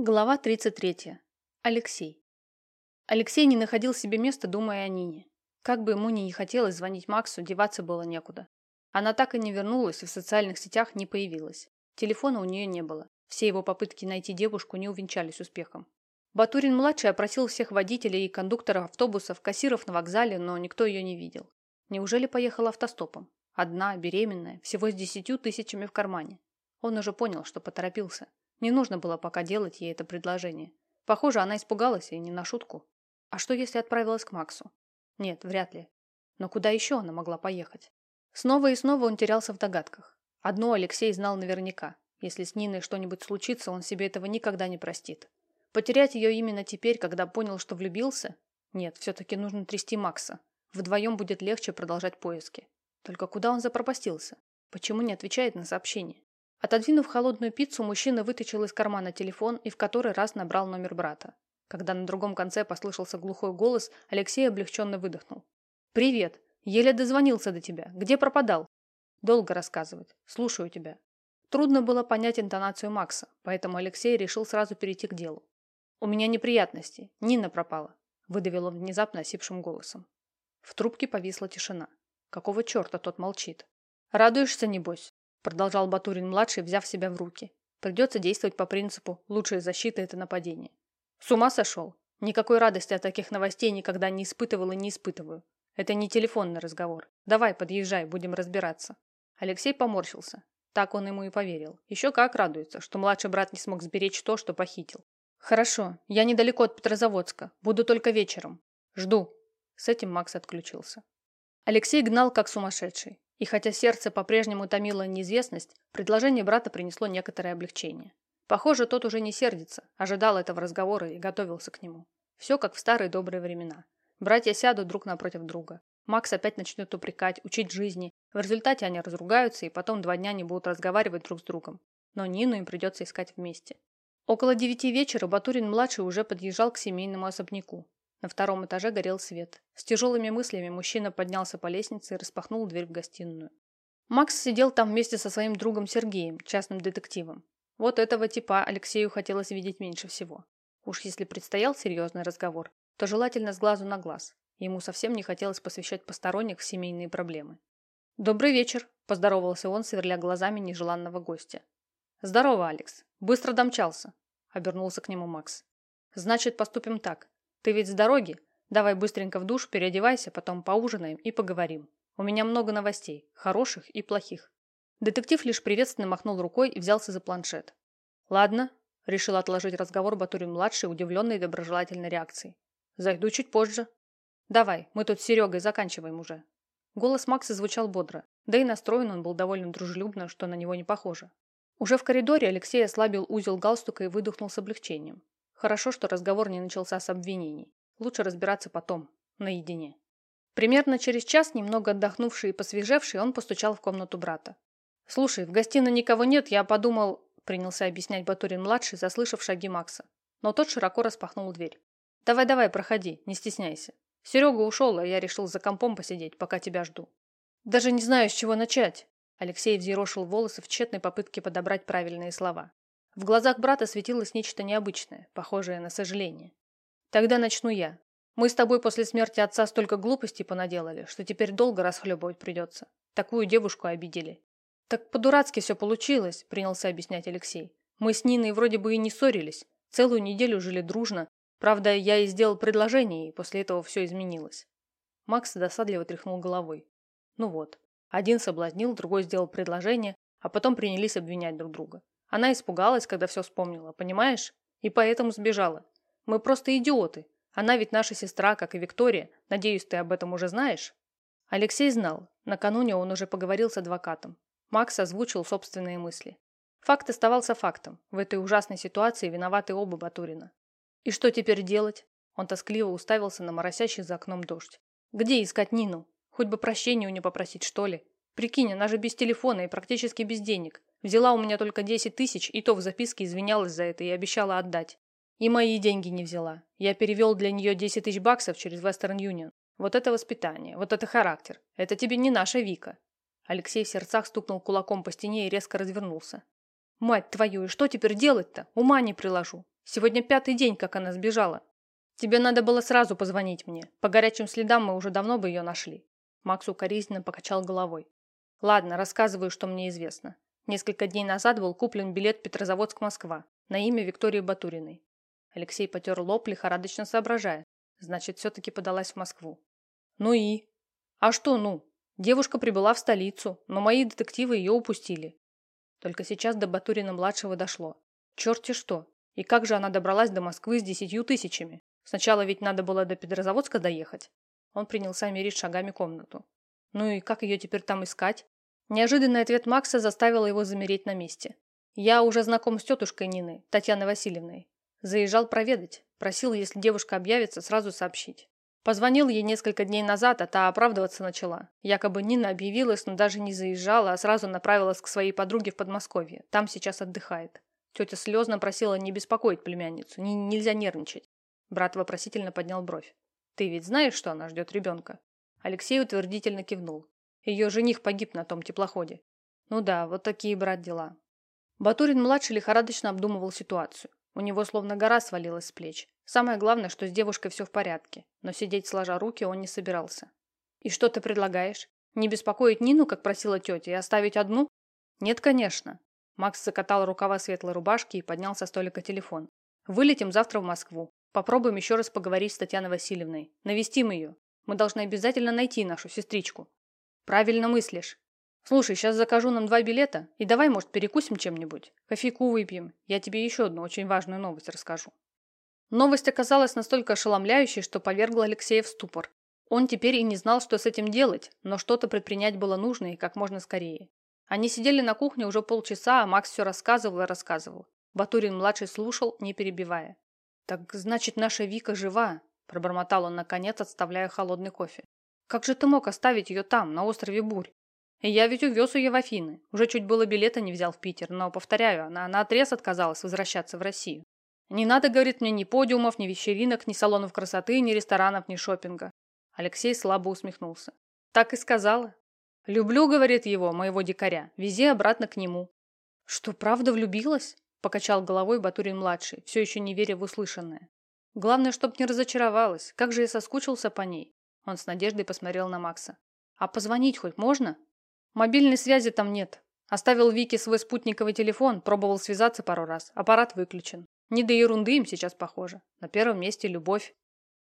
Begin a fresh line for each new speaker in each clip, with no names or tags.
Глава 33. Алексей. Алексей не находил себе места, думая о Нине. Как бы ему ни хотелось звонить Максу, деваться было некуда. Она так и не вернулась и в социальных сетях не появилась. Телефона у нее не было. Все его попытки найти девушку не увенчались успехом. Батурин-младший опросил всех водителей и кондукторов автобусов, кассиров на вокзале, но никто ее не видел. Неужели поехала автостопом? Одна, беременная, всего с десятью тысячами в кармане. Он уже понял, что поторопился. Не нужно было пока делать ей это предложение. Похоже, она испугалась и не на шутку. А что, если отправилась к Максу? Нет, вряд ли. Но куда еще она могла поехать? Снова и снова он терялся в догадках. Одно Алексей знал наверняка. Если с Ниной что-нибудь случится, он себе этого никогда не простит. Потерять ее именно теперь, когда понял, что влюбился? Нет, все-таки нужно трясти Макса. Вдвоем будет легче продолжать поиски. Только куда он запропастился? Почему не отвечает на сообщение? Отодвинув холодную пиццу, мужчина вытащил из кармана телефон и в который раз набрал номер брата. Когда на другом конце послышался глухой голос, Алексей облегченно выдохнул. «Привет! Еле дозвонился до тебя. Где пропадал?» «Долго рассказывать. Слушаю тебя». Трудно было понять интонацию Макса, поэтому Алексей решил сразу перейти к делу. «У меня неприятности. Нина пропала», – выдавил он внезапно осипшим голосом. В трубке повисла тишина. Какого черта тот молчит? «Радуешься, небось?» Продолжал Батурин-младший, взяв себя в руки. Придется действовать по принципу «лучшая защита – это нападение». С ума сошел? Никакой радости от таких новостей никогда не испытывал и не испытываю. Это не телефонный разговор. Давай, подъезжай, будем разбираться. Алексей поморщился. Так он ему и поверил. Еще как радуется, что младший брат не смог сберечь то, что похитил. Хорошо, я недалеко от Петрозаводска. Буду только вечером. Жду. С этим Макс отключился. Алексей гнал как сумасшедший. И хотя сердце по-прежнему томило неизвестность, предложение брата принесло некоторое облегчение. Похоже, тот уже не сердится, ожидал этого разговора и готовился к нему. Все как в старые добрые времена. Братья сядут друг напротив друга. Макс опять начнет упрекать, учить жизни. В результате они разругаются и потом два дня не будут разговаривать друг с другом. Но Нину им придется искать вместе. Около девяти вечера Батурин-младший уже подъезжал к семейному особняку. На втором этаже горел свет. С тяжелыми мыслями мужчина поднялся по лестнице и распахнул дверь в гостиную. Макс сидел там вместе со своим другом Сергеем, частным детективом. Вот этого типа Алексею хотелось видеть меньше всего. Уж если предстоял серьезный разговор, то желательно с глазу на глаз. Ему совсем не хотелось посвящать посторонних в семейные проблемы. «Добрый вечер», – поздоровался он, сверля глазами нежеланного гостя. «Здорово, Алекс. Быстро домчался», – обернулся к нему Макс. «Значит, поступим так. Ты ведь с дороги? Давай быстренько в душ, переодевайся, потом поужинаем и поговорим. У меня много новостей, хороших и плохих. Детектив лишь приветственно махнул рукой и взялся за планшет. Ладно, решил отложить разговор Батурин-младший, удивленный доброжелательной реакцией. Зайду чуть позже. Давай, мы тут с Серегой заканчиваем уже. Голос Макса звучал бодро, да и настроен он был довольно дружелюбно, что на него не похоже. Уже в коридоре Алексей ослабил узел галстука и выдохнул с облегчением. Хорошо, что разговор не начался с обвинений. Лучше разбираться потом, наедине. Примерно через час, немного отдохнувший и посвежевший, он постучал в комнату брата. «Слушай, в гостиной никого нет, я подумал...» принялся объяснять Батурин-младший, заслышав шаги Макса. Но тот широко распахнул дверь. «Давай-давай, проходи, не стесняйся. Серега ушел, а я решил за компом посидеть, пока тебя жду». «Даже не знаю, с чего начать». Алексей взъерошил волосы в тщетной попытке подобрать правильные слова. В глазах брата светилось нечто необычное, похожее на сожаление. «Тогда начну я. Мы с тобой после смерти отца столько глупостей понаделали, что теперь долго расхлебывать придется. Такую девушку обидели». «Так по-дурацки все получилось», – принялся объяснять Алексей. «Мы с Ниной вроде бы и не ссорились. Целую неделю жили дружно. Правда, я и сделал предложение, и после этого все изменилось». Макс досадливо тряхнул головой. Ну вот. Один соблазнил, другой сделал предложение, а потом принялись обвинять друг друга. Она испугалась, когда все вспомнила, понимаешь? И поэтому сбежала. Мы просто идиоты. Она ведь наша сестра, как и Виктория. Надеюсь, ты об этом уже знаешь?» Алексей знал. Накануне он уже поговорил с адвокатом. Макс озвучил собственные мысли. Факт оставался фактом. В этой ужасной ситуации виноваты оба Батурина. «И что теперь делать?» Он тоскливо уставился на моросящий за окном дождь. «Где искать Нину? Хоть бы прощения у нее попросить, что ли? Прикинь, она же без телефона и практически без денег. Взяла у меня только 10 тысяч, и то в записке извинялась за это и обещала отдать. И мои деньги не взяла. Я перевел для нее 10 тысяч баксов через Western Union. Вот это воспитание, вот это характер. Это тебе не наша Вика. Алексей в сердцах стукнул кулаком по стене и резко развернулся. Мать твою, и что теперь делать-то? Ума не приложу. Сегодня пятый день, как она сбежала. Тебе надо было сразу позвонить мне. По горячим следам мы уже давно бы ее нашли. Макс укоризненно покачал головой. Ладно, рассказываю, что мне известно. Несколько дней назад был куплен билет Петрозаводск-Москва на имя Виктории Батуриной. Алексей потер лоб, лихорадочно соображая. Значит, все-таки подалась в Москву. Ну и? А что ну? Девушка прибыла в столицу, но мои детективы ее упустили. Только сейчас до Батурина-младшего дошло. Черти что! И как же она добралась до Москвы с десятью тысячами? Сначала ведь надо было до Петрозаводска доехать. Он принялся мерить шагами комнату. Ну и как ее теперь там искать? Неожиданный ответ Макса заставил его замереть на месте. Я уже знаком с тетушкой Нины, Татьяной Васильевной. Заезжал проведать. Просил, если девушка объявится, сразу сообщить. Позвонил ей несколько дней назад, а та оправдываться начала. Якобы Нина объявилась, но даже не заезжала, а сразу направилась к своей подруге в Подмосковье. Там сейчас отдыхает. Тетя слезно просила не беспокоить племянницу, не, нельзя нервничать. Брат вопросительно поднял бровь. «Ты ведь знаешь, что она ждет ребенка?» Алексей утвердительно кивнул. Ее жених погиб на том теплоходе. Ну да, вот такие, брат, дела. Батурин-младший лихорадочно обдумывал ситуацию. У него словно гора свалилась с плеч. Самое главное, что с девушкой все в порядке, но сидеть сложа руки он не собирался. «И что ты предлагаешь? Не беспокоить Нину, как просила тетя, и оставить одну?» «Нет, конечно. Макс закатал рукава светлой рубашки и поднял со столика телефон. «Вылетим завтра в Москву. Попробуем еще раз поговорить с Татьяной Васильевной. Навестим ее. Мы должны обязательно найти нашу сестричку». «Правильно мыслишь. Слушай, сейчас закажу нам два билета, и давай, может, перекусим чем-нибудь. Кофейку выпьем. Я тебе еще одну очень важную новость расскажу». Новость оказалась настолько ошеломляющей, что повергла Алексея в ступор. Он теперь и не знал, что с этим делать, но что-то предпринять было нужно и как можно скорее. Они сидели на кухне уже полчаса, а Макс все рассказывал и рассказывал. Батурин-младший слушал, не перебивая. «Так значит, наша Вика жива», – пробормотал он наконец, отставляя холодный кофе. «Как же ты мог оставить ее там, на острове Бурь? И я ведь увез ее в Афины. Уже чуть было билета не взял в Питер, но, повторяю, она наотрез отказалась возвращаться в Россию. Не надо, говорит мне, ни подиумов, ни вечеринок, ни салонов красоты, ни ресторанов, ни шопинга. Алексей слабо усмехнулся. Так и сказала. «Люблю, — говорит его, моего дикаря, — вези обратно к нему». «Что, правда влюбилась?» — покачал головой Батурин-младший, все еще не веря в услышанное. «Главное, чтоб не разочаровалась. Как же я соскучился по ней?» Он с надеждой посмотрел на Макса. «А позвонить хоть можно?» «Мобильной связи там нет. Оставил Вике свой спутниковый телефон, пробовал связаться пару раз. Аппарат выключен. Не до ерунды им сейчас похоже. На первом месте любовь.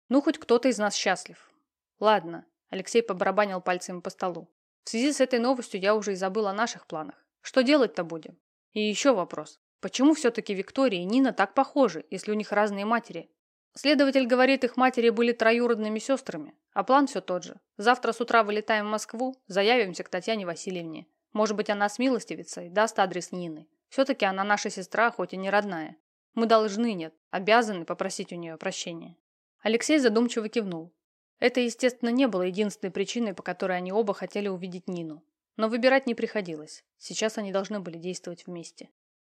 Ну, хоть кто-то из нас счастлив. Ладно. Алексей побарабанил пальцами по столу. В связи с этой новостью я уже и забыл о наших планах. Что делать-то будем? И еще вопрос. Почему все-таки Виктория и Нина так похожи, если у них разные матери? Следователь говорит, их матери были троюродными сестрами, а план все тот же. Завтра с утра вылетаем в Москву, заявимся к Татьяне Васильевне. Может быть, она смилостивится и даст адрес Нины. Все-таки она наша сестра, хоть и не родная. Мы должны, нет, обязаны попросить у нее прощения. Алексей задумчиво кивнул. Это, естественно, не было единственной причиной, по которой они оба хотели увидеть Нину. Но выбирать не приходилось. Сейчас они должны были действовать вместе.